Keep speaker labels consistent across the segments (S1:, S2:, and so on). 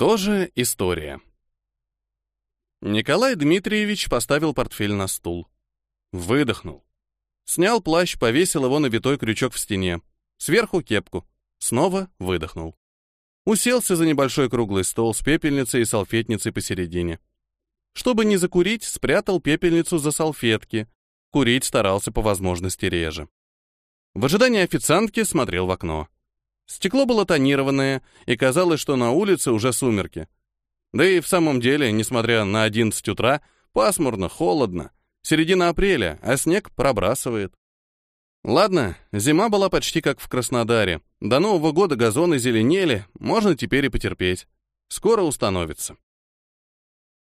S1: Тоже история. Николай Дмитриевич поставил портфель на стул. Выдохнул. Снял плащ, повесил его на витой крючок в стене. Сверху кепку. Снова выдохнул. Уселся за небольшой круглый стол с пепельницей и салфетницей посередине. Чтобы не закурить, спрятал пепельницу за салфетки. Курить старался по возможности реже. В ожидании официантки смотрел в окно. Стекло было тонированное, и казалось, что на улице уже сумерки. Да и в самом деле, несмотря на 11 утра, пасмурно, холодно. Середина апреля, а снег пробрасывает. Ладно, зима была почти как в Краснодаре. До Нового года газоны зеленели, можно теперь и потерпеть. Скоро установится.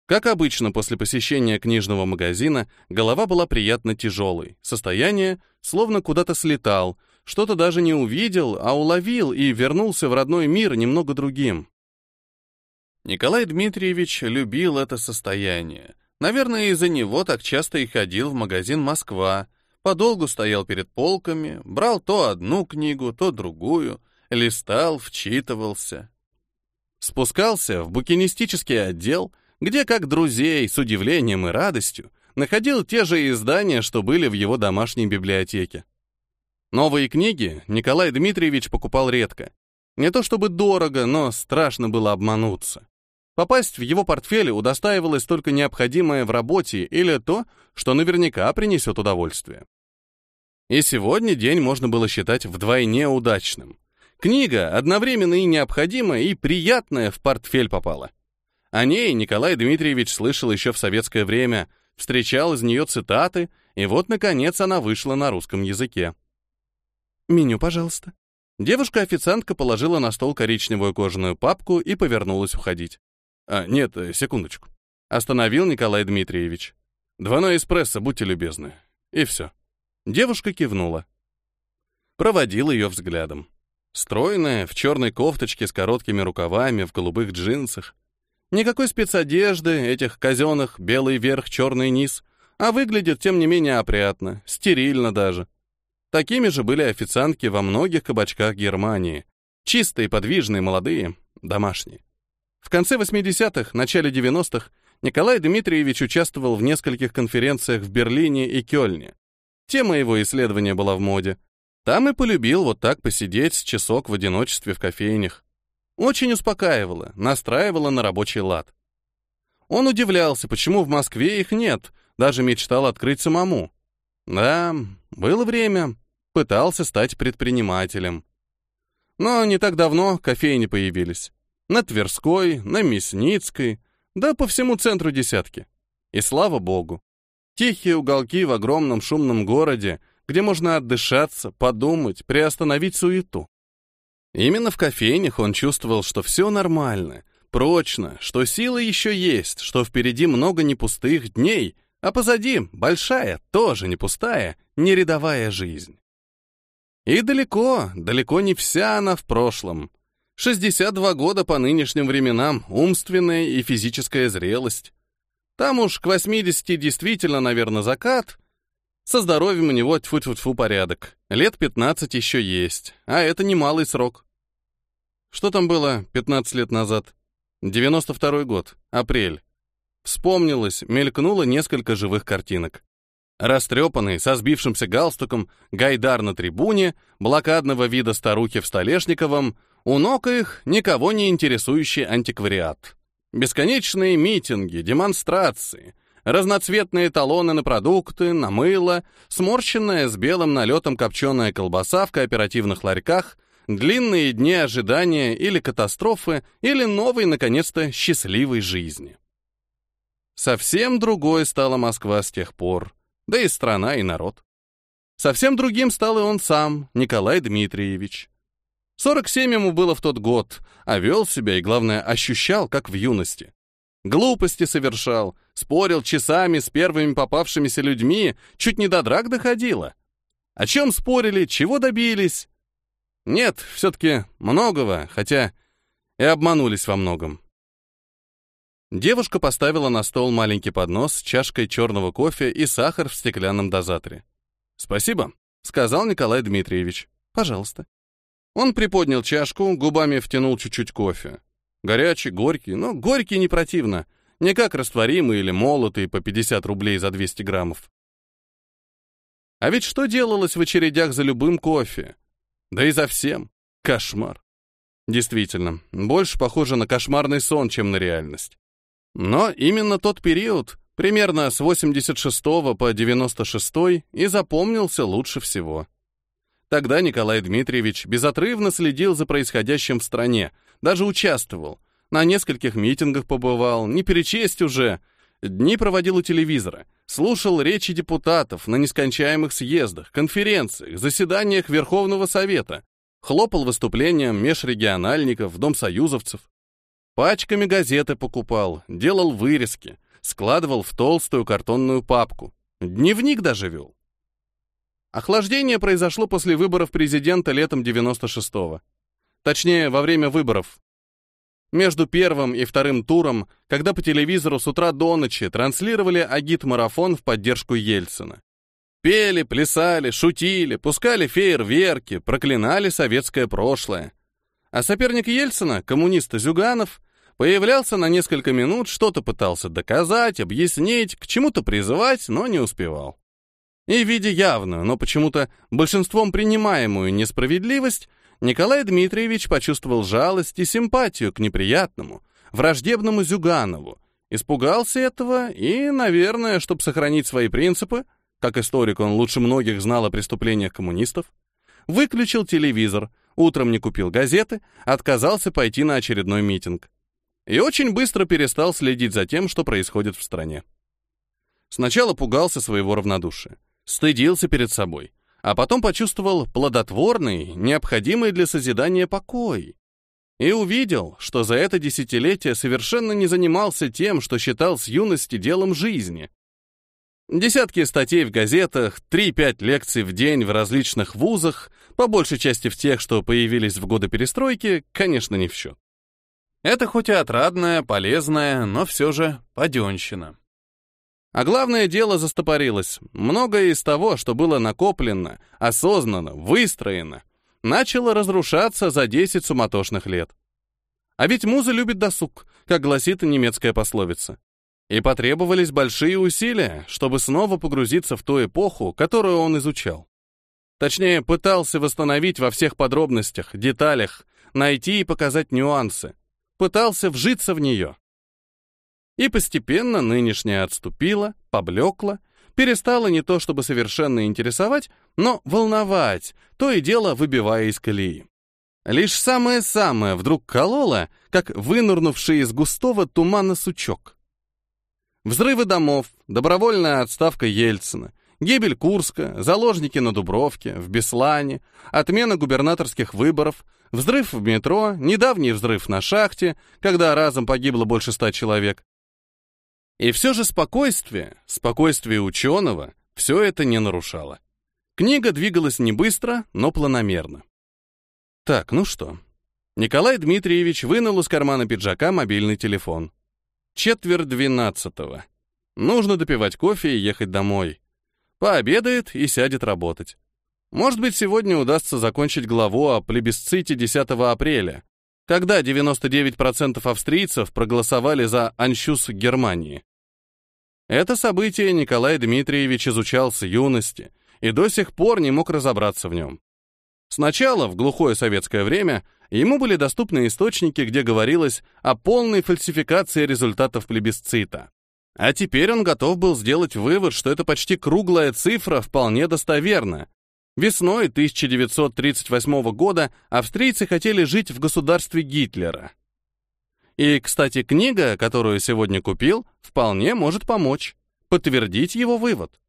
S1: Как обычно, после посещения книжного магазина голова была приятно тяжелой. Состояние словно куда-то слетал, что-то даже не увидел, а уловил и вернулся в родной мир немного другим. Николай Дмитриевич любил это состояние. Наверное, из-за него так часто и ходил в магазин «Москва», подолгу стоял перед полками, брал то одну книгу, то другую, листал, вчитывался. Спускался в букинистический отдел, где, как друзей, с удивлением и радостью, находил те же издания, что были в его домашней библиотеке. Новые книги Николай Дмитриевич покупал редко. Не то чтобы дорого, но страшно было обмануться. Попасть в его портфель удостаивалось только необходимое в работе или то, что наверняка принесет удовольствие. И сегодня день можно было считать вдвойне удачным. Книга одновременно и необходимая, и приятная в портфель попала. О ней Николай Дмитриевич слышал еще в советское время, встречал из нее цитаты, и вот, наконец, она вышла на русском языке. «Меню, пожалуйста». Девушка-официантка положила на стол коричневую кожаную папку и повернулась уходить. А, нет, э, секундочку. Остановил Николай Дмитриевич. Двойной эспрессо, будьте любезны. И все. Девушка кивнула. Проводил ее взглядом. Стройная, в черной кофточке с короткими рукавами, в голубых джинсах. Никакой спецодежды, этих казенных, белый верх, черный низ, а выглядит, тем не менее, опрятно, стерильно даже. Такими же были официантки во многих кабачках Германии. Чистые, подвижные, молодые, домашние. В конце 80-х, начале 90-х Николай Дмитриевич участвовал в нескольких конференциях в Берлине и Кёльне. Тема его исследования была в моде. Там и полюбил вот так посидеть с часок в одиночестве в кофейнях. Очень успокаивало, настраивало на рабочий лад. Он удивлялся, почему в Москве их нет, даже мечтал открыть самому. Да, было время, пытался стать предпринимателем. Но не так давно кофейни появились. На Тверской, на Мясницкой, да по всему центру десятки. И слава богу. Тихие уголки в огромном шумном городе, где можно отдышаться, подумать, приостановить суету. Именно в кофейнях он чувствовал, что все нормально, прочно, что силы еще есть, что впереди много непустых дней, а позади большая, тоже не пустая, не рядовая жизнь. И далеко, далеко не вся она в прошлом. 62 года по нынешним временам, умственная и физическая зрелость. Там уж к 80 действительно, наверное, закат. Со здоровьем у него тьфу-тьфу-тьфу порядок. Лет 15 еще есть, а это немалый срок. Что там было 15 лет назад? 92 год, апрель. Вспомнилось, мелькнуло несколько живых картинок. Растрепанный, со сбившимся галстуком, гайдар на трибуне, блокадного вида старухи в Столешниковом — у ног их никого не интересующий антиквариат. Бесконечные митинги, демонстрации, разноцветные талоны на продукты, на мыло, сморщенная с белым налетом копченая колбаса в кооперативных ларьках, длинные дни ожидания или катастрофы, или новой, наконец-то, счастливой жизни. Совсем другой стала Москва с тех пор, да и страна, и народ. Совсем другим стал и он сам, Николай Дмитриевич. 47 ему было в тот год, а вел себя и, главное, ощущал, как в юности. Глупости совершал, спорил часами с первыми попавшимися людьми, чуть не до драк доходило. О чем спорили, чего добились? Нет, все-таки многого, хотя и обманулись во многом. Девушка поставила на стол маленький поднос с чашкой черного кофе и сахар в стеклянном дозаторе. «Спасибо», — сказал Николай Дмитриевич. «Пожалуйста». Он приподнял чашку, губами втянул чуть-чуть кофе. Горячий, горький, но горький не противно. Не как растворимый или молотый по 50 рублей за 200 граммов. А ведь что делалось в очередях за любым кофе? Да и за всем. Кошмар. Действительно, больше похоже на кошмарный сон, чем на реальность. Но именно тот период, примерно с 86 по 96 и запомнился лучше всего. Тогда Николай Дмитриевич безотрывно следил за происходящим в стране, даже участвовал, на нескольких митингах побывал, не перечесть уже, дни проводил у телевизора, слушал речи депутатов на нескончаемых съездах, конференциях, заседаниях Верховного Совета, хлопал выступлениям межрегиональников, домсоюзовцев. Пачками газеты покупал, делал вырезки, складывал в толстую картонную папку. Дневник даже вел. Охлаждение произошло после выборов президента летом 96-го. Точнее, во время выборов. Между первым и вторым туром, когда по телевизору с утра до ночи транслировали агит-марафон в поддержку Ельцина. Пели, плясали, шутили, пускали фейерверки, проклинали советское прошлое. А соперник Ельцина, коммунист Зюганов, появлялся на несколько минут, что-то пытался доказать, объяснить, к чему-то призывать, но не успевал. И, видя явную, но почему-то большинством принимаемую несправедливость, Николай Дмитриевич почувствовал жалость и симпатию к неприятному, враждебному Зюганову, испугался этого и, наверное, чтобы сохранить свои принципы, как историк он лучше многих знал о преступлениях коммунистов, выключил телевизор, утром не купил газеты, отказался пойти на очередной митинг. И очень быстро перестал следить за тем, что происходит в стране. Сначала пугался своего равнодушия, стыдился перед собой, а потом почувствовал плодотворный, необходимый для созидания покой. И увидел, что за это десятилетие совершенно не занимался тем, что считал с юности делом жизни. Десятки статей в газетах, 3-5 лекций в день в различных вузах, по большей части в тех, что появились в годы перестройки, конечно, не в счет. Это хоть и отрадная, полезная, но все же паденщина. А главное дело застопорилось. Многое из того, что было накоплено, осознанно, выстроено, начало разрушаться за 10 суматошных лет. А ведь муза любит досуг, как гласит немецкая пословица. И потребовались большие усилия, чтобы снова погрузиться в ту эпоху, которую он изучал. Точнее, пытался восстановить во всех подробностях, деталях, найти и показать нюансы. Пытался вжиться в нее. И постепенно нынешняя отступила, поблекла, перестала не то чтобы совершенно интересовать, но волновать, то и дело выбивая из колеи. Лишь самое-самое вдруг кололо, как вынурнувший из густого тумана сучок. Взрывы домов, добровольная отставка Ельцина, гибель Курска, заложники на Дубровке, в Беслане, отмена губернаторских выборов, взрыв в метро, недавний взрыв на шахте, когда разом погибло больше ста человек, и все же спокойствие, спокойствие ученого, все это не нарушало. Книга двигалась не быстро, но планомерно. Так, ну что? Николай Дмитриевич вынул из кармана пиджака мобильный телефон. Четверть двенадцатого. Нужно допивать кофе и ехать домой. Пообедает и сядет работать. Может быть, сегодня удастся закончить главу о плебисците 10 апреля, когда 99% австрийцев проголосовали за аншюс Германии. Это событие Николай Дмитриевич изучал с юности и до сих пор не мог разобраться в нем. Сначала, в глухое советское время, ему были доступны источники, где говорилось о полной фальсификации результатов плебисцита. А теперь он готов был сделать вывод, что это почти круглая цифра вполне достоверна. Весной 1938 года австрийцы хотели жить в государстве Гитлера. И, кстати, книга, которую сегодня купил, вполне может помочь, подтвердить его вывод.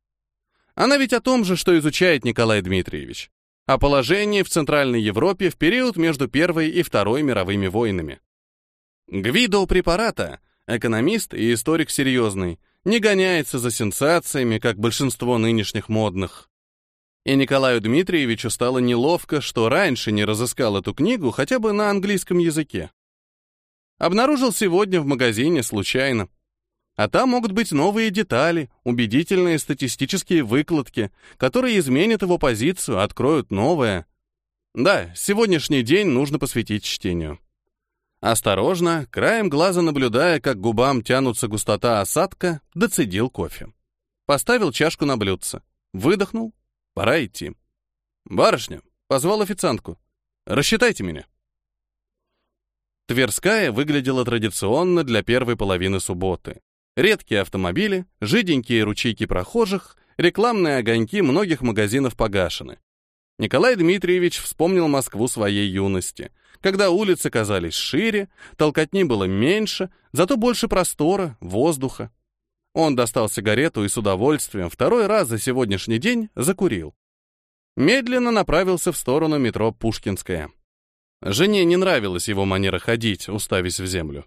S1: Она ведь о том же, что изучает Николай Дмитриевич. О положении в Центральной Европе в период между Первой и Второй мировыми войнами. Гвидо препарата, экономист и историк серьезный, не гоняется за сенсациями, как большинство нынешних модных. И Николаю Дмитриевичу стало неловко, что раньше не разыскал эту книгу хотя бы на английском языке. Обнаружил сегодня в магазине случайно. А там могут быть новые детали, убедительные статистические выкладки, которые изменят его позицию, откроют новое. Да, сегодняшний день нужно посвятить чтению. Осторожно, краем глаза наблюдая, как губам тянутся густота осадка, доцедил кофе. Поставил чашку на блюдце. Выдохнул. Пора идти. «Барышня!» — позвал официантку. «Рассчитайте меня». Тверская выглядела традиционно для первой половины субботы. Редкие автомобили, жиденькие ручейки прохожих, рекламные огоньки многих магазинов погашены. Николай Дмитриевич вспомнил Москву своей юности, когда улицы казались шире, толкотни было меньше, зато больше простора, воздуха. Он достал сигарету и с удовольствием второй раз за сегодняшний день закурил. Медленно направился в сторону метро Пушкинская. Жене не нравилась его манера ходить, уставясь в землю.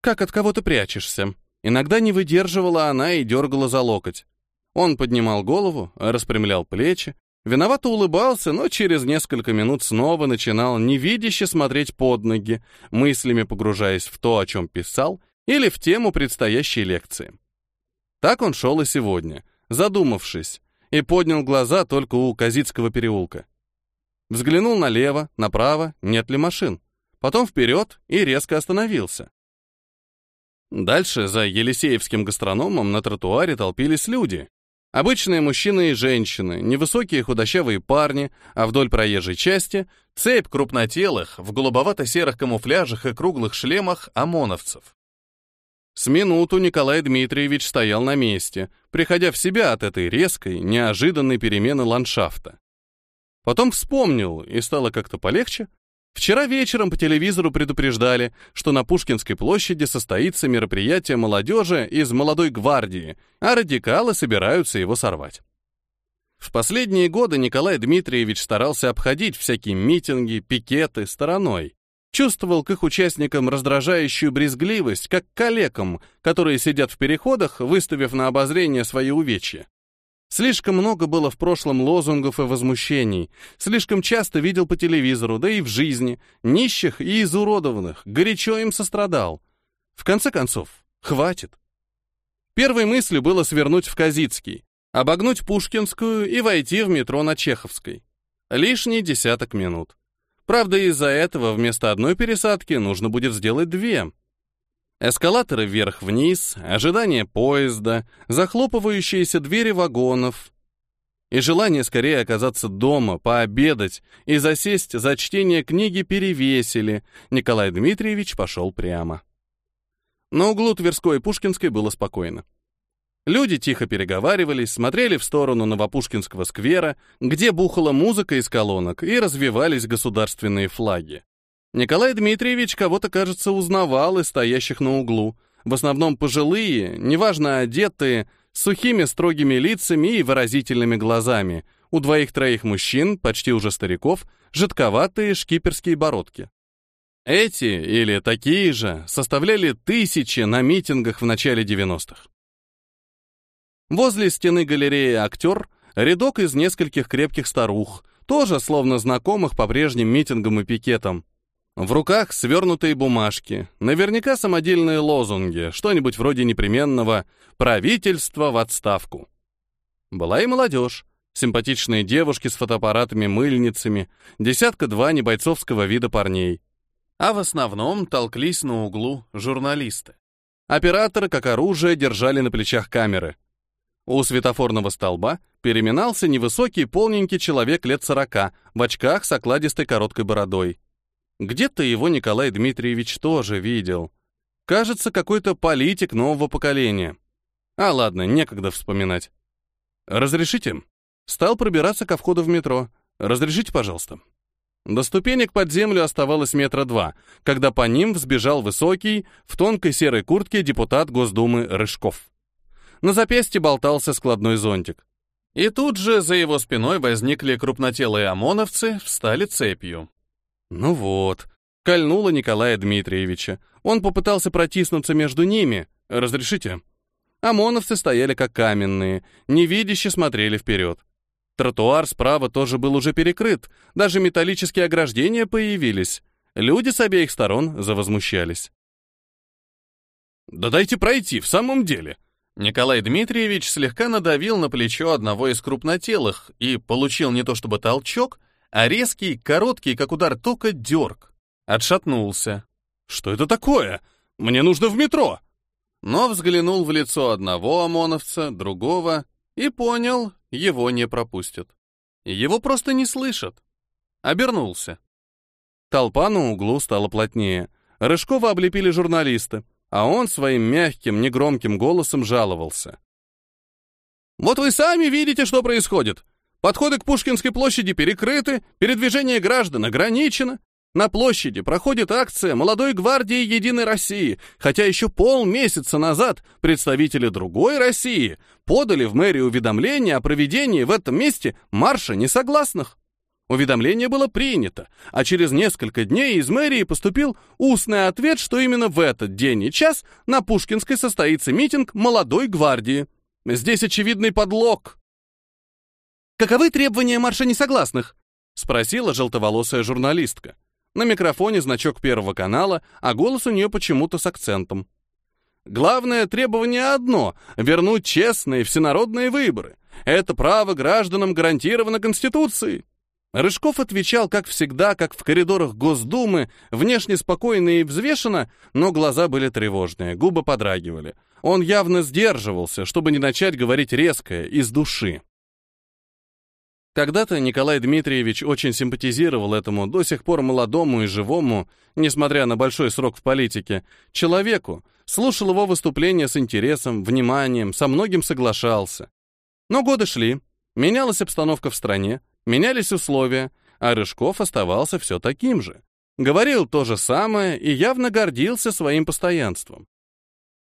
S1: «Как от кого-то прячешься?» Иногда не выдерживала она и дергала за локоть. Он поднимал голову, распрямлял плечи, виновато улыбался, но через несколько минут снова начинал невидяще смотреть под ноги, мыслями погружаясь в то, о чем писал, или в тему предстоящей лекции. Так он шел и сегодня, задумавшись, и поднял глаза только у Казицкого переулка. Взглянул налево, направо, нет ли машин. Потом вперед и резко остановился. Дальше, за Елисеевским гастрономом, на тротуаре толпились люди. Обычные мужчины и женщины, невысокие худощавые парни, а вдоль проезжей части — цепь крупнотелых, в голубовато-серых камуфляжах и круглых шлемах ОМОНовцев. С минуту Николай Дмитриевич стоял на месте, приходя в себя от этой резкой, неожиданной перемены ландшафта. Потом вспомнил, и стало как-то полегче. Вчера вечером по телевизору предупреждали, что на Пушкинской площади состоится мероприятие молодежи из молодой гвардии, а радикалы собираются его сорвать. В последние годы Николай Дмитриевич старался обходить всякие митинги, пикеты стороной. Чувствовал к их участникам раздражающую брезгливость, как к коллегам, которые сидят в переходах, выставив на обозрение свои увечья. Слишком много было в прошлом лозунгов и возмущений, слишком часто видел по телевизору, да и в жизни, нищих и изуродованных, горячо им сострадал. В конце концов, хватит. Первой мыслью было свернуть в Казицкий, обогнуть Пушкинскую и войти в метро на Чеховской. Лишний десяток минут. Правда, из-за этого вместо одной пересадки нужно будет сделать две — Эскалаторы вверх-вниз, ожидание поезда, захлопывающиеся двери вагонов. И желание скорее оказаться дома, пообедать и засесть за чтение книги перевесили. Николай Дмитриевич пошел прямо. На углу Тверской и Пушкинской было спокойно. Люди тихо переговаривались, смотрели в сторону Новопушкинского сквера, где бухала музыка из колонок и развивались государственные флаги. Николай Дмитриевич кого-то, кажется, узнавал из стоящих на углу. В основном пожилые, неважно одетые, с сухими строгими лицами и выразительными глазами. У двоих-троих мужчин, почти уже стариков, жидковатые шкиперские бородки. Эти, или такие же, составляли тысячи на митингах в начале 90-х. Возле стены галереи «Актер» рядок из нескольких крепких старух, тоже словно знакомых по прежним митингам и пикетам. В руках свернутые бумажки, наверняка самодельные лозунги, что-нибудь вроде непременного «правительство в отставку». Была и молодежь, симпатичные девушки с фотоаппаратами-мыльницами, десятка-два небойцовского вида парней. А в основном толклись на углу журналисты. Операторы, как оружие, держали на плечах камеры. У светофорного столба переминался невысокий полненький человек лет сорока в очках с окладистой короткой бородой. Где-то его Николай Дмитриевич тоже видел. Кажется, какой-то политик нового поколения. А ладно, некогда вспоминать. «Разрешите?» Стал пробираться ко входу в метро. «Разрешите, пожалуйста». До ступенек под землю оставалось метра два, когда по ним взбежал высокий, в тонкой серой куртке депутат Госдумы Рыжков. На запястье болтался складной зонтик. И тут же за его спиной возникли крупнотелые ОМОНовцы, встали цепью. Ну вот, кольнуло Николая Дмитриевича. Он попытался протиснуться между ними. «Разрешите?» ОМОНовцы стояли как каменные, невидяще смотрели вперед. Тротуар справа тоже был уже перекрыт, даже металлические ограждения появились. Люди с обеих сторон завозмущались. «Да дайте пройти, в самом деле!» Николай Дмитриевич слегка надавил на плечо одного из крупнотелых и получил не то чтобы толчок, а резкий, короткий, как удар тока, дерг. Отшатнулся. «Что это такое? Мне нужно в метро!» Но взглянул в лицо одного ОМОНовца, другого, и понял, его не пропустят. Его просто не слышат. Обернулся. Толпа на углу стала плотнее. Рыжкова облепили журналисты, а он своим мягким, негромким голосом жаловался. «Вот вы сами видите, что происходит. Подходы к Пушкинской площади перекрыты, передвижение граждан ограничено. На площади проходит акция «Молодой гвардии Единой России», хотя еще полмесяца назад представители другой России подали в мэрию уведомление о проведении в этом месте марша несогласных. Уведомление было принято, а через несколько дней из мэрии поступил устный ответ, что именно в этот день и час на Пушкинской состоится митинг «Молодой гвардии». Здесь очевидный подлог. «Каковы требования марша несогласных?» — спросила желтоволосая журналистка. На микрофоне значок Первого канала, а голос у нее почему-то с акцентом. Главное требование одно — вернуть честные всенародные выборы. Это право гражданам гарантировано Конституцией. Рыжков отвечал, как всегда, как в коридорах Госдумы, внешне спокойно и взвешенно, но глаза были тревожные, губы подрагивали. Он явно сдерживался, чтобы не начать говорить резко, из души. Когда-то Николай Дмитриевич очень симпатизировал этому до сих пор молодому и живому, несмотря на большой срок в политике, человеку, слушал его выступления с интересом, вниманием, со многим соглашался. Но годы шли, менялась обстановка в стране, менялись условия, а Рыжков оставался все таким же. Говорил то же самое и явно гордился своим постоянством.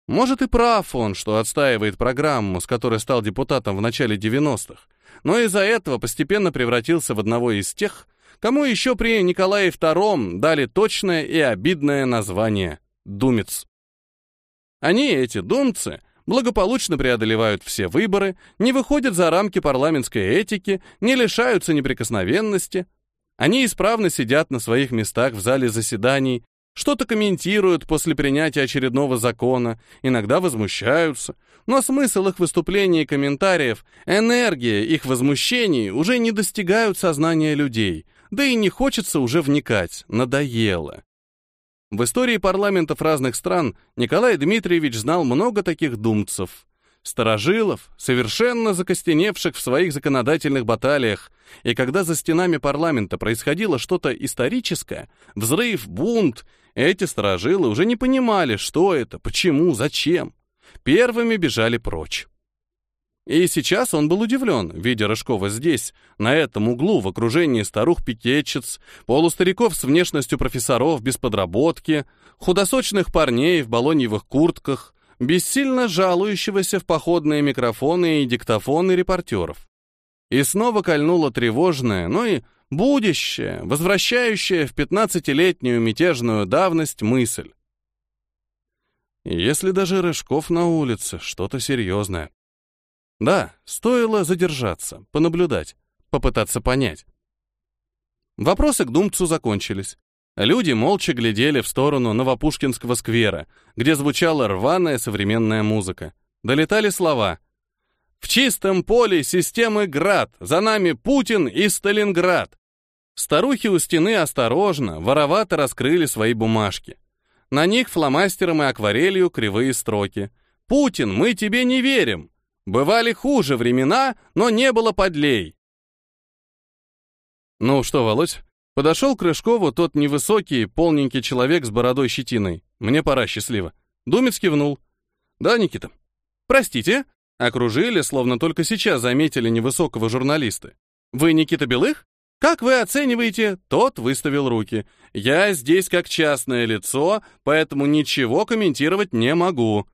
S1: Может и прав он, что отстаивает программу, с которой стал депутатом в начале 90-х, но из-за этого постепенно превратился в одного из тех, кому еще при Николае II дали точное и обидное название «думец». Они, эти думцы, благополучно преодолевают все выборы, не выходят за рамки парламентской этики, не лишаются неприкосновенности. Они исправно сидят на своих местах в зале заседаний, что-то комментируют после принятия очередного закона, иногда возмущаются, но смысл их выступлений и комментариев, энергия их возмущений уже не достигают сознания людей, да и не хочется уже вникать, надоело. В истории парламентов разных стран Николай Дмитриевич знал много таких думцев, старожилов, совершенно закостеневших в своих законодательных баталиях, и когда за стенами парламента происходило что-то историческое, взрыв, бунт, эти сторожилы уже не понимали, что это, почему, зачем. Первыми бежали прочь. И сейчас он был удивлен, видя Рыжкова здесь, на этом углу, в окружении старух-пикетчиц, полустариков с внешностью профессоров без подработки, худосочных парней в балоньевых куртках, бессильно жалующегося в походные микрофоны и диктофоны репортеров. И снова кольнуло тревожное, но и будущее, возвращающее в пятнадцатилетнюю мятежную давность мысль. Если даже Рыжков на улице, что-то серьезное. Да, стоило задержаться, понаблюдать, попытаться понять. Вопросы к Думцу закончились. Люди молча глядели в сторону Новопушкинского сквера, где звучала рваная современная музыка. Долетали слова в чистом поле системы «Град», за нами Путин и Сталинград. Старухи у стены осторожно, воровато раскрыли свои бумажки. На них фломастером и акварелью кривые строки. «Путин, мы тебе не верим! Бывали хуже времена, но не было подлей!» «Ну что, Володь?» Подошел к Рыжкову тот невысокий, полненький человек с бородой щетиной. «Мне пора, счастливо». Думец кивнул. «Да, Никита?» «Простите?» Окружили, словно только сейчас заметили невысокого журналиста. «Вы Никита Белых? Как вы оцениваете?» Тот выставил руки. «Я здесь как частное лицо, поэтому ничего комментировать не могу».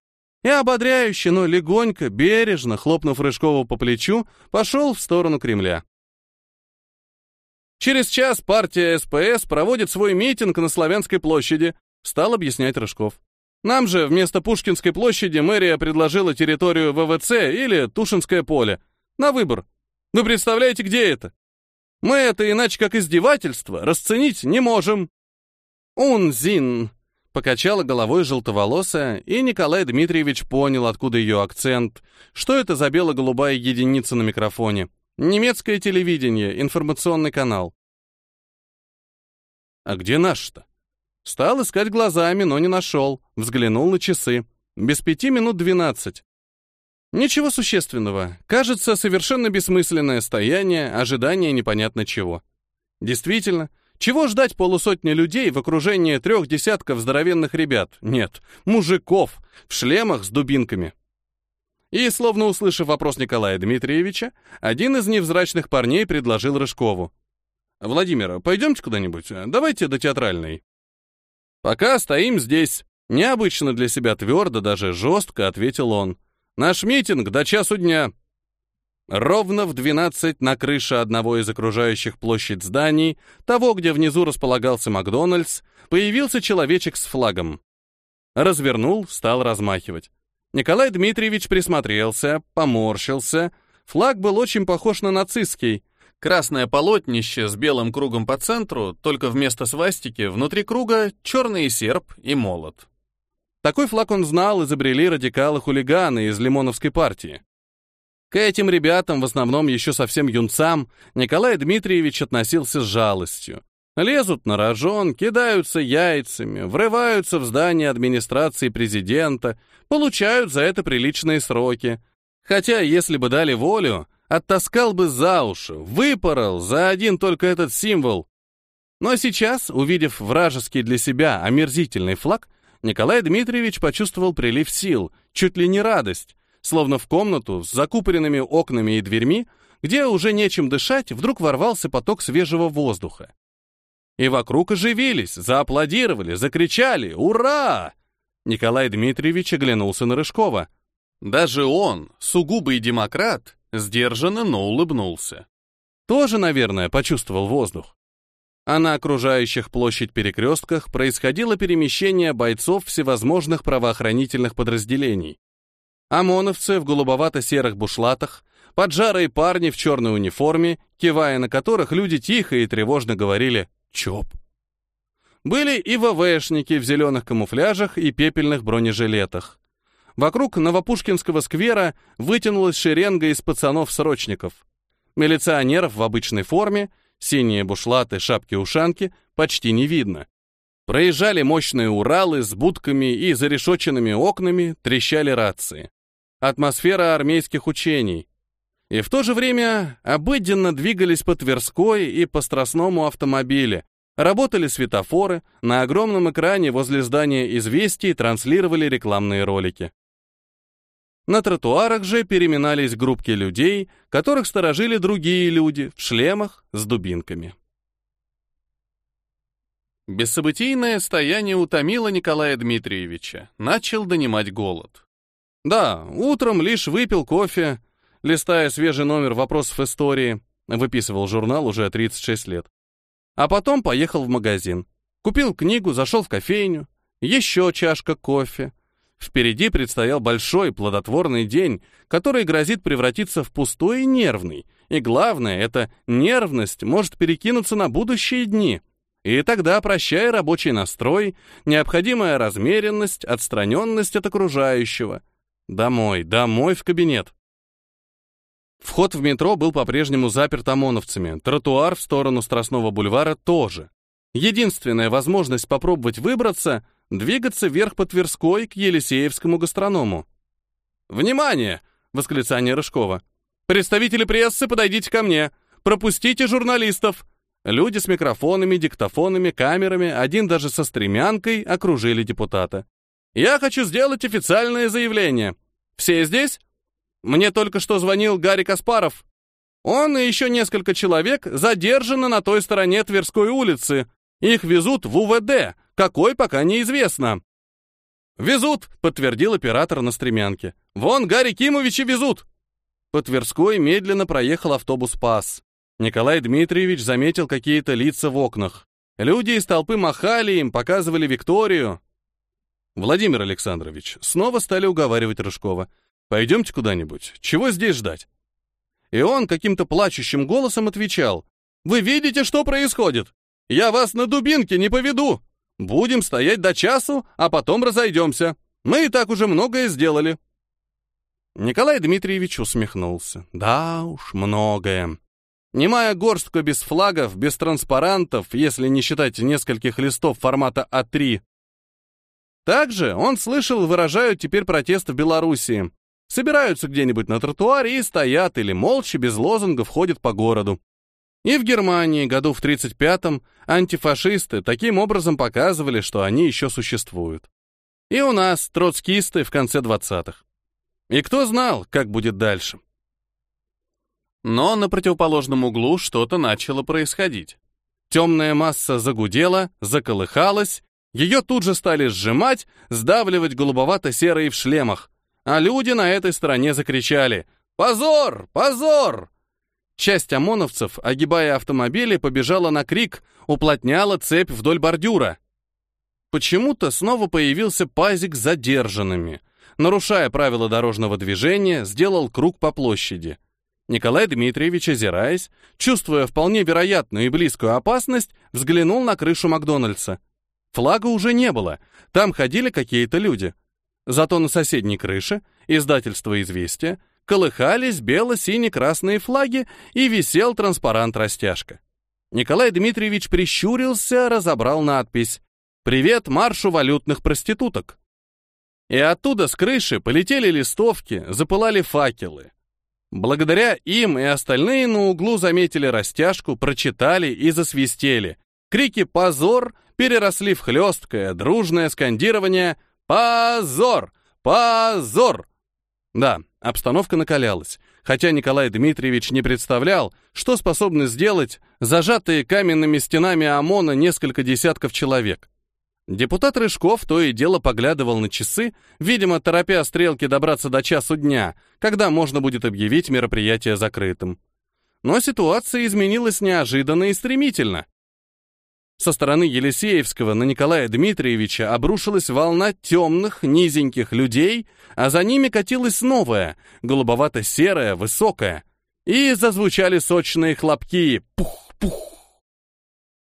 S1: И ободряюще, но легонько, бережно, хлопнув Рыжкову по плечу, пошел в сторону Кремля. Через час партия СПС проводит свой митинг на Славянской площади, стал объяснять Рыжков. Нам же вместо Пушкинской площади мэрия предложила территорию ВВЦ или Тушинское поле. На выбор. Вы представляете, где это? Мы это иначе как издевательство расценить не можем. Унзин, покачала головой желтоволосая, и Николай Дмитриевич понял, откуда ее акцент, что это за бело-голубая единица на микрофоне. Немецкое телевидение, информационный канал. А где наш-то? Стал искать глазами, но не нашел. Взглянул на часы. Без пяти минут двенадцать. Ничего существенного. Кажется, совершенно бессмысленное стояние, ожидание непонятно чего. Действительно, чего ждать полусотни людей в окружении трех десятков здоровенных ребят? Нет, мужиков, в шлемах с дубинками. И, словно услышав вопрос Николая Дмитриевича, один из невзрачных парней предложил Рыжкову. «Владимир, пойдемте куда-нибудь, давайте до театральной». «Пока стоим здесь», — необычно для себя твердо, даже жестко ответил он. «Наш митинг до часу дня». Ровно в 12 на крыше одного из окружающих площадь зданий, того, где внизу располагался Макдональдс, появился человечек с флагом. Развернул, стал размахивать. Николай Дмитриевич присмотрелся, поморщился. Флаг был очень похож на нацистский. Красное полотнище с белым кругом по центру, только вместо свастики внутри круга черный серп и молот. Такой флаг он знал, изобрели радикалы-хулиганы из Лимоновской партии. К этим ребятам, в основном еще совсем юнцам, Николай Дмитриевич относился с жалостью. Лезут на рожон, кидаются яйцами, врываются в здание администрации президента, получают за это приличные сроки. Хотя, если бы дали волю, оттаскал бы за уши, выпорол за один только этот символ. Но сейчас, увидев вражеский для себя омерзительный флаг, Николай Дмитриевич почувствовал прилив сил, чуть ли не радость, словно в комнату с закупоренными окнами и дверьми, где уже нечем дышать, вдруг ворвался поток свежего воздуха. И вокруг оживились, зааплодировали, закричали «Ура!». Николай Дмитриевич оглянулся на Рыжкова. Даже он, сугубый демократ, сдержанно, но улыбнулся. Тоже, наверное, почувствовал воздух. А на окружающих площадь перекрестках происходило перемещение бойцов всевозможных правоохранительных подразделений. ОМОНовцы в голубовато-серых бушлатах, поджарые парни в черной униформе, кивая на которых люди тихо и тревожно говорили «ЧОП». Были и ВВшники в зеленых камуфляжах и пепельных бронежилетах. Вокруг Новопушкинского сквера вытянулась шеренга из пацанов-срочников. Милиционеров в обычной форме, синие бушлаты, шапки-ушанки почти не видно. Проезжали мощные Уралы с будками и зарешоченными окнами, трещали рации атмосфера армейских учений. И в то же время обыденно двигались по Тверской и по Страстному автомобиле, работали светофоры, на огромном экране возле здания «Известий» транслировали рекламные ролики. На тротуарах же переминались группки людей, которых сторожили другие люди в шлемах с дубинками. Бессобытийное стояние утомило Николая Дмитриевича, начал донимать голод. Да, утром лишь выпил кофе, листая свежий номер вопросов истории, выписывал журнал уже 36 лет. А потом поехал в магазин. Купил книгу, зашел в кофейню, еще чашка кофе. Впереди предстоял большой плодотворный день, который грозит превратиться в пустой и нервный. И главное, эта нервность может перекинуться на будущие дни. И тогда, прощай рабочий настрой, необходимая размеренность, отстраненность от окружающего — Домой, домой в кабинет. Вход в метро был по-прежнему заперт ОМОНовцами, тротуар в сторону Страстного бульвара тоже. Единственная возможность попробовать выбраться — двигаться вверх по Тверской к Елисеевскому гастроному. «Внимание!» — восклицание Рыжкова. «Представители прессы, подойдите ко мне! Пропустите журналистов!» Люди с микрофонами, диктофонами, камерами, один даже со стремянкой, окружили депутата. «Я хочу сделать официальное заявление. Все здесь? Мне только что звонил Гарри Каспаров. Он и еще несколько человек задержаны на той стороне Тверской улицы. Их везут в УВД, какой пока неизвестно. «Везут», — подтвердил оператор на стремянке. «Вон Гарри Кимовича везут». По Тверской медленно проехал автобус «Пас». Николай Дмитриевич заметил какие-то лица в окнах. Люди из толпы махали им, показывали Викторию. Владимир Александрович, снова стали уговаривать Рыжкова. Пойдемте куда-нибудь. Чего здесь ждать? И он каким-то плачущим голосом отвечал. Вы видите, что происходит? Я вас на дубинке не поведу. Будем стоять до часу, а потом разойдемся. Мы и так уже многое сделали. Николай Дмитриевич усмехнулся. Да уж, многое. Немая горстка без флагов, без транспарантов, если не считать нескольких листов формата А3. Также он слышал, выражают теперь протест в Белоруссии. Собираются где-нибудь на тротуаре и стоят или молча, без лозунгов, ходят по городу. И в Германии, году в 35-м, антифашисты таким образом показывали, что они еще существуют. И у нас троцкисты в конце 20-х. И кто знал, как будет дальше. Но на противоположном углу что-то начало происходить. Темная масса загудела, заколыхалась, ее тут же стали сжимать, сдавливать голубовато-серые в шлемах, а люди на этой стороне закричали «Позор! Позор!». Часть ОМОНовцев, огибая автомобили, побежала на крик, уплотняла цепь вдоль бордюра. Почему-то снова появился пазик с задержанными. Нарушая правила дорожного движения, сделал круг по площади. Николай Дмитриевич, озираясь, чувствуя вполне вероятную и близкую опасность, взглянул на крышу Макдональдса. Флага уже не было, там ходили какие-то люди. Зато на соседней крыше, издательство «Известия», колыхались бело-сине-красные флаги и висел транспарант-растяжка. Николай Дмитриевич прищурился, разобрал надпись «Привет маршу валютных проституток». И оттуда с крыши полетели листовки, запылали факелы. Благодаря им и остальные на углу заметили растяжку, прочитали и засвистели. Крики «Позор!» переросли в хлесткое, дружное скандирование «Позор! Позор!». Да, обстановка накалялась, хотя Николай Дмитриевич не представлял, что способны сделать зажатые каменными стенами ОМОНа несколько десятков человек. Депутат Рыжков то и дело поглядывал на часы, видимо, торопя стрелки добраться до часу дня, когда можно будет объявить мероприятие закрытым. Но ситуация изменилась неожиданно и стремительно. Со стороны Елисеевского на Николая Дмитриевича обрушилась волна темных, низеньких людей, а за ними катилась новая, голубовато-серая, высокая. И зазвучали сочные хлопки «пух-пух».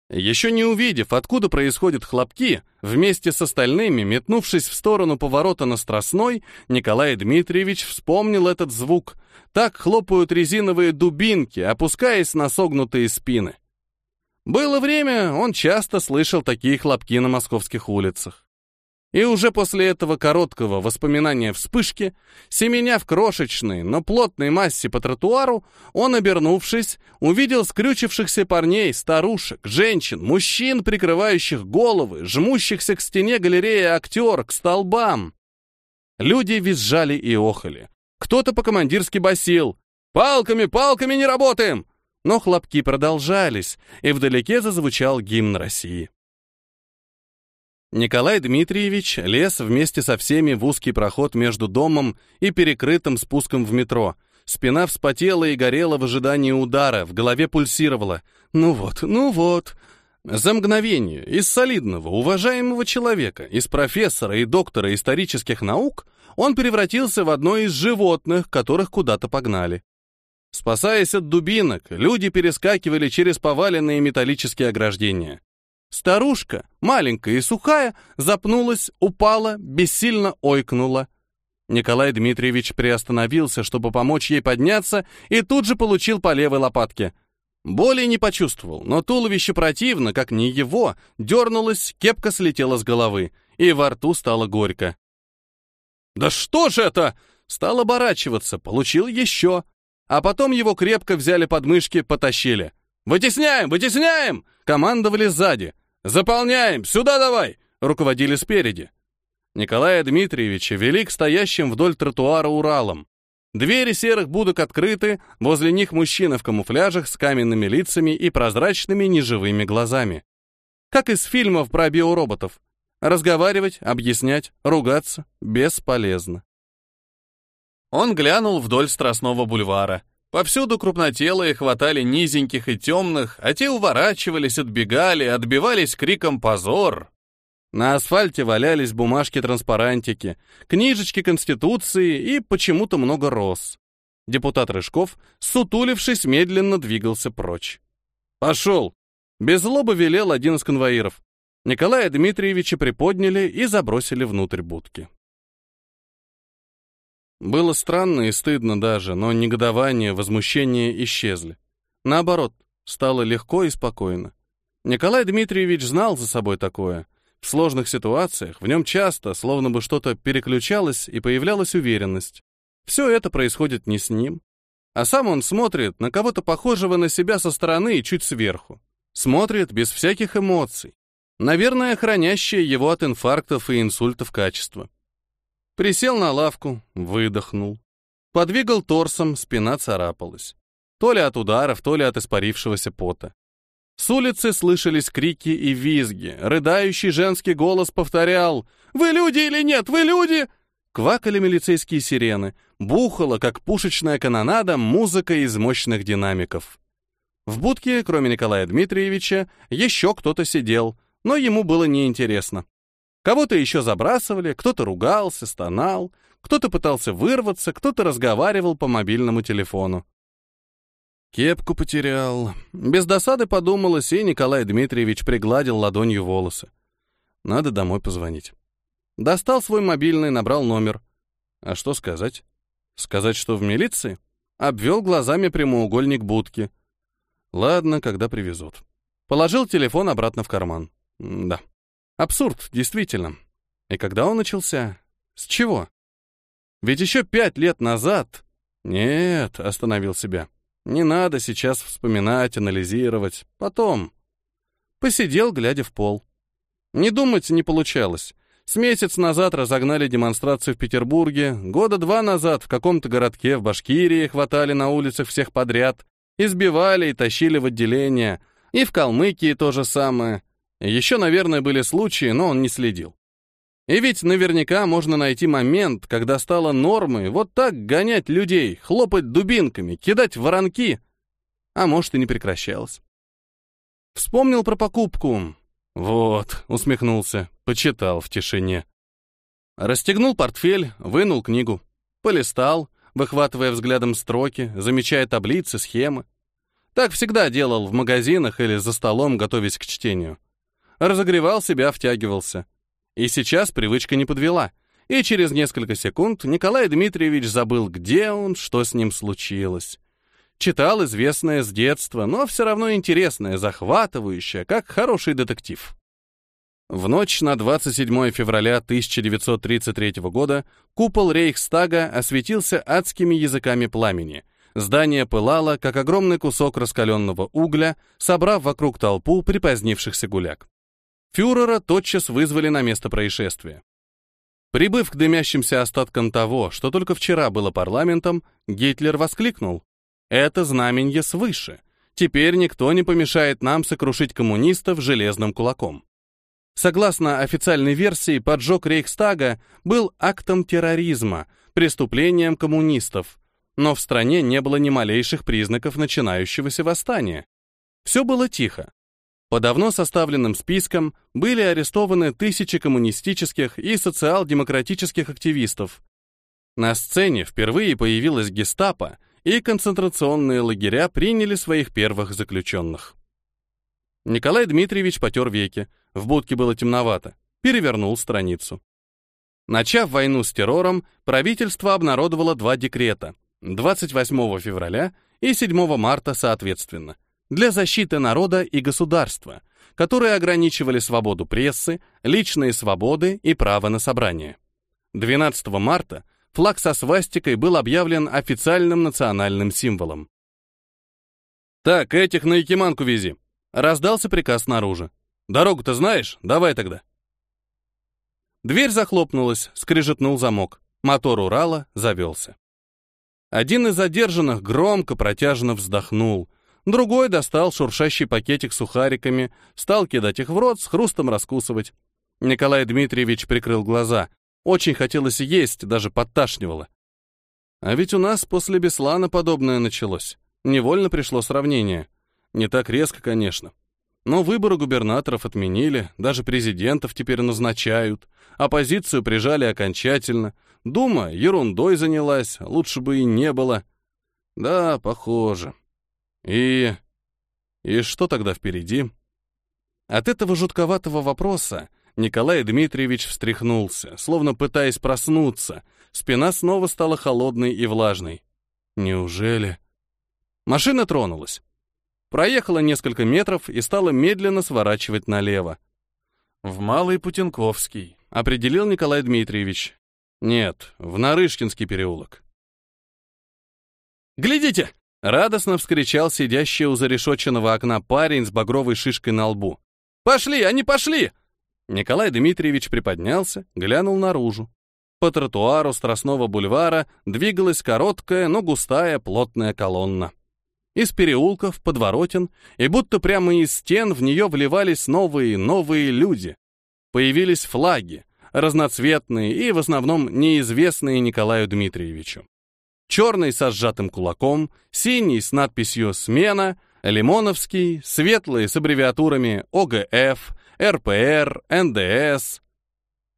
S1: Еще не увидев, откуда происходят хлопки, вместе с остальными, метнувшись в сторону поворота на Страстной, Николай Дмитриевич вспомнил этот звук. Так хлопают резиновые дубинки, опускаясь на согнутые спины. Было время, он часто слышал такие хлопки на московских улицах. И уже после этого короткого воспоминания вспышки, семеня в крошечной, но плотной массе по тротуару, он, обернувшись, увидел скрючившихся парней, старушек, женщин, мужчин, прикрывающих головы, жмущихся к стене галереи актер, к столбам. Люди визжали и охали. Кто-то по-командирски басил. «Палками, палками не работаем!» Но хлопки продолжались, и вдалеке зазвучал гимн России. Николай Дмитриевич лез вместе со всеми в узкий проход между домом и перекрытым спуском в метро. Спина вспотела и горела в ожидании удара, в голове пульсировала. «Ну вот, ну вот». За мгновение из солидного, уважаемого человека, из профессора и доктора исторических наук, он превратился в одно из животных, которых куда-то погнали. Спасаясь от дубинок, люди перескакивали через поваленные металлические ограждения. Старушка, маленькая и сухая, запнулась, упала, бессильно ойкнула. Николай Дмитриевич приостановился, чтобы помочь ей подняться, и тут же получил по левой лопатке. Боли не почувствовал, но туловище противно, как не его, дернулось, кепка слетела с головы, и во рту стало горько. «Да что же это?» Стал оборачиваться, получил еще. А потом его крепко взяли под мышки, потащили. «Вытесняем! Вытесняем!» Командовали сзади. «Заполняем! Сюда давай!» руководили спереди. Николая Дмитриевича вели к стоящим вдоль тротуара Уралом. Двери серых будок открыты, возле них мужчина в камуфляжах с каменными лицами и прозрачными неживыми глазами. Как из фильмов про биороботов. Разговаривать, объяснять, ругаться бесполезно. Он глянул вдоль Страстного бульвара. Повсюду крупнотелые хватали низеньких и темных, а те уворачивались, отбегали, отбивались криком «Позор!». На асфальте валялись бумажки-транспарантики, книжечки Конституции и почему-то много роз. Депутат Рыжков, сутулившись, медленно двигался прочь. «Пошел!» Без злобы велел один из конвоиров. Николая Дмитриевича приподняли и забросили внутрь будки. Было странно и стыдно даже, но негодование, возмущение исчезли. Наоборот, стало легко и спокойно. Николай Дмитриевич знал за собой такое. В сложных ситуациях в нем часто, словно бы что-то переключалось и появлялась уверенность. Все это происходит не с ним. А сам он смотрит на кого-то похожего на себя со стороны и чуть сверху. Смотрит без всяких эмоций. Наверное, хранящее его от инфарктов и инсультов качество. Присел на лавку, выдохнул. Подвигал торсом, спина царапалась. То ли от ударов, то ли от испарившегося пота. С улицы слышались крики и визги. Рыдающий женский голос повторял «Вы люди или нет? Вы люди?» Квакали милицейские сирены. Бухала, как пушечная канонада, музыка из мощных динамиков. В будке, кроме Николая Дмитриевича, еще кто-то сидел, но ему было неинтересно. Кого-то еще забрасывали, кто-то ругался, стонал, кто-то пытался вырваться, кто-то разговаривал по мобильному телефону. Кепку потерял. Без досады подумалось, и Николай Дмитриевич пригладил ладонью волосы. Надо домой позвонить. Достал свой мобильный, набрал номер. А что сказать? Сказать, что в милиции? Обвел глазами прямоугольник будки. Ладно, когда привезут. Положил телефон обратно в карман. да. Абсурд, действительно. И когда он начался? С чего? Ведь еще пять лет назад... Нет, остановил себя. Не надо сейчас вспоминать, анализировать. Потом. Посидел, глядя в пол. Не думать не получалось. С месяц назад разогнали демонстрацию в Петербурге, года два назад в каком-то городке в Башкирии хватали на улицах всех подряд, избивали и тащили в отделение, и в Калмыкии то же самое. Еще, наверное, были случаи, но он не следил. И ведь наверняка можно найти момент, когда стало нормой вот так гонять людей, хлопать дубинками, кидать воронки. А может, и не прекращалось. Вспомнил про покупку. Вот, усмехнулся, почитал в тишине. Расстегнул портфель, вынул книгу. Полистал, выхватывая взглядом строки, замечая таблицы, схемы. Так всегда делал в магазинах или за столом, готовясь к чтению. Разогревал себя, втягивался. И сейчас привычка не подвела. И через несколько секунд Николай Дмитриевич забыл, где он, что с ним случилось. Читал известное с детства, но все равно интересное, захватывающее, как хороший детектив. В ночь на 27 февраля 1933 года купол Рейхстага осветился адскими языками пламени. Здание пылало, как огромный кусок раскаленного угля, собрав вокруг толпу припозднившихся гуляк. Фюрера тотчас вызвали на место происшествия. Прибыв к дымящимся остаткам того, что только вчера было парламентом, Гитлер воскликнул. «Это знаменье свыше. Теперь никто не помешает нам сокрушить коммунистов железным кулаком». Согласно официальной версии, поджог Рейхстага был актом терроризма, преступлением коммунистов, но в стране не было ни малейших признаков начинающегося восстания. Все было тихо. По давно составленным спискам были арестованы тысячи коммунистических и социал-демократических активистов. На сцене впервые появилась гестапо, и концентрационные лагеря приняли своих первых заключенных. Николай Дмитриевич потер веки, в будке было темновато, перевернул страницу. Начав войну с террором, правительство обнародовало два декрета 28 февраля и 7 марта соответственно – для защиты народа и государства, которые ограничивали свободу прессы, личные свободы и право на собрание. 12 марта флаг со свастикой был объявлен официальным национальным символом. «Так, этих на Якиманку вези», — раздался приказ снаружи. «Дорогу-то знаешь? Давай тогда». Дверь захлопнулась, скрежетнул замок. Мотор Урала завелся. Один из задержанных громко протяжно вздохнул, Другой достал шуршащий пакетик сухариками, стал кидать их в рот, с хрустом раскусывать. Николай Дмитриевич прикрыл глаза. Очень хотелось есть, даже подташнивало. А ведь у нас после Беслана подобное началось. Невольно пришло сравнение. Не так резко, конечно. Но выборы губернаторов отменили, даже президентов теперь назначают. Оппозицию прижали окончательно. Дума ерундой занялась, лучше бы и не было. Да, похоже. И... И что тогда впереди? От этого жутковатого вопроса Николай Дмитриевич встряхнулся, словно пытаясь проснуться. Спина снова стала холодной и влажной. Неужели? Машина тронулась. проехала несколько метров и стала медленно сворачивать налево.
S2: В Малый Путинковский,
S1: Определил Николай Дмитриевич. Нет, в Нарышкинский переулок. «Глядите!» — радостно вскричал сидящий у зарешоченного окна парень с багровой шишкой на лбу. «Пошли, они пошли!» Николай Дмитриевич приподнялся, глянул наружу. По тротуару Страстного бульвара двигалась короткая, но густая, плотная колонна. Из переулков, подворотен, и будто прямо из стен в нее вливались новые новые люди. Появились флаги, разноцветные и в основном неизвестные Николаю Дмитриевичу. Черный со сжатым кулаком, синий с надписью «Смена», лимоновский, светлый с аббревиатурами ОГФ, РПР, НДС.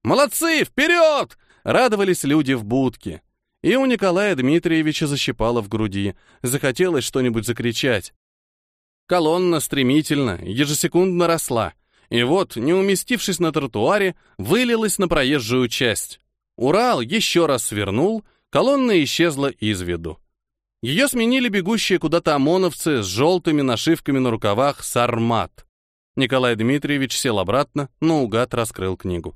S1: «Молодцы, вперед!» — радовались люди в будке. И у Николая Дмитриевича защипало в груди, захотелось что-нибудь закричать. Колонна стремительно, ежесекундно росла, и вот, не уместившись на тротуаре, вылилась на проезжую часть. Урал еще раз свернул, колонна исчезла из виду. Ее сменили бегущие куда-то ОМОНовцы с желтыми нашивками на рукавах «Сармат». Николай Дмитриевич сел обратно, но угад раскрыл книгу.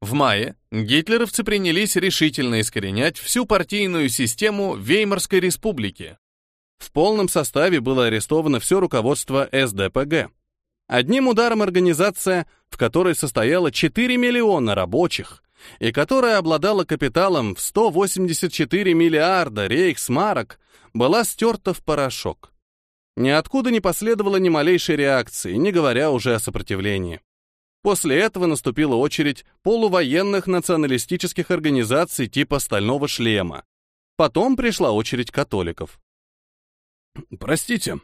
S2: В мае гитлеровцы принялись решительно искоренять всю партийную систему Веймарской республики.
S1: В полном составе было арестовано все руководство СДПГ. Одним ударом организация, в которой состояло 4 миллиона рабочих, и которая обладала капиталом в 184 миллиарда рейхсмарок, была стерта в порошок. Ниоткуда не последовало ни малейшей реакции, не говоря уже о сопротивлении. После этого наступила очередь полувоенных националистических организаций типа «Стального шлема». Потом пришла очередь католиков. «Простите».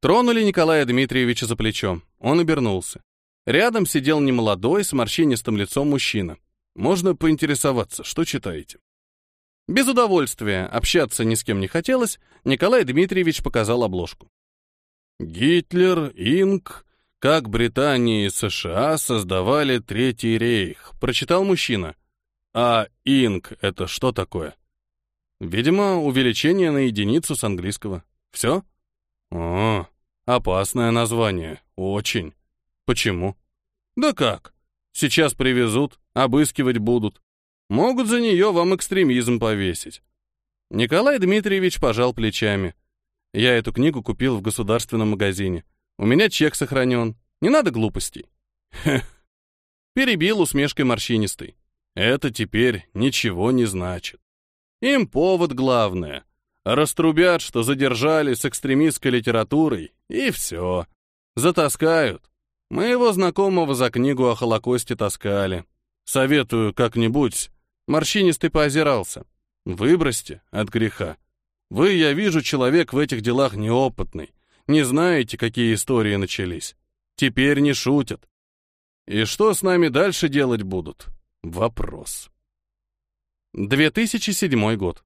S1: Тронули Николая Дмитриевича за плечо. Он обернулся. Рядом сидел немолодой, с морщинистым лицом мужчина. Можно поинтересоваться, что читаете? Без удовольствия, общаться ни с кем не хотелось, Николай Дмитриевич показал обложку. «Гитлер, Инк, как Британия и США создавали Третий рейх», прочитал мужчина. А инк — это что такое? Видимо, увеличение на единицу с английского. Все? О, опасное название. Очень. Почему? Да как? Сейчас привезут, обыскивать будут. Могут за нее вам экстремизм повесить. Николай Дмитриевич пожал плечами. Я эту книгу купил в государственном магазине. У меня чек сохранен. Не надо глупостей. Перебил усмешкой морщинистый. Это теперь ничего не значит. Им повод главное. Раструбят, что задержали с экстремистской литературой, и все. Затаскают. Моего знакомого за книгу о Холокосте таскали. Советую как-нибудь. Морщинистый поозирался. Выбросьте от греха. Вы, я вижу, человек в этих делах неопытный. Не знаете, какие истории начались. Теперь не шутят. И что с нами дальше делать будут? Вопрос. 2007 год.